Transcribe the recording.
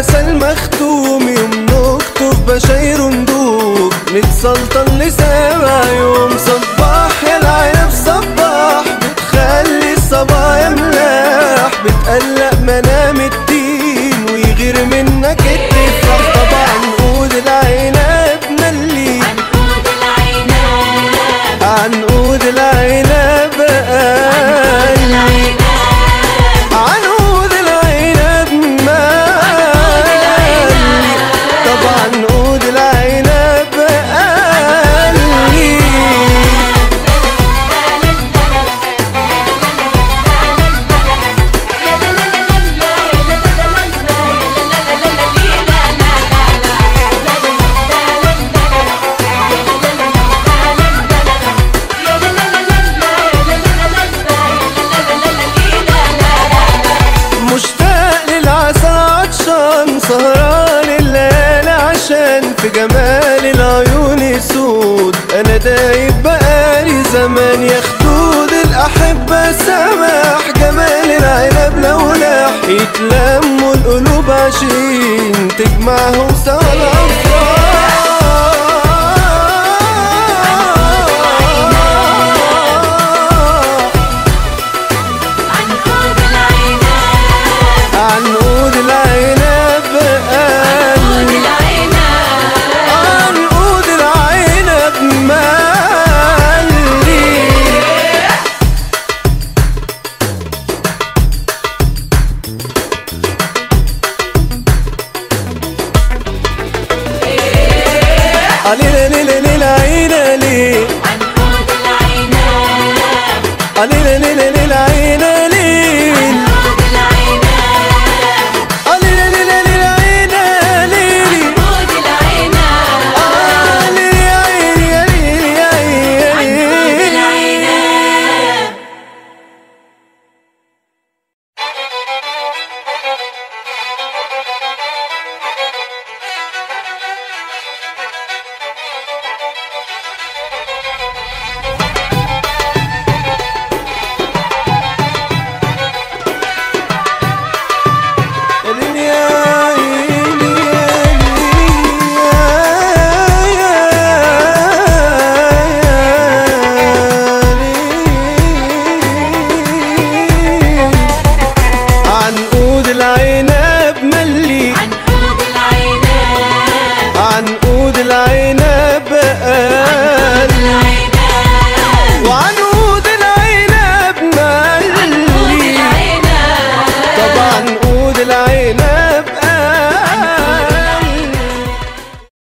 عسل مختوم يوم نكتب بشاير ندوب نتسلطن لسابع يوم صباح يا العيب صباح. بتخلي الصبايا ملاح. بتقلق منام في جمال العيون يسود. أنا دايب بقالي زمان يا خدود الأحبة سماح. جمال العنب لو لاح يتلموا القلوب عشرين تجمعهم سوا الأفراح. علي لي لي لي العين لي عنقود لي لي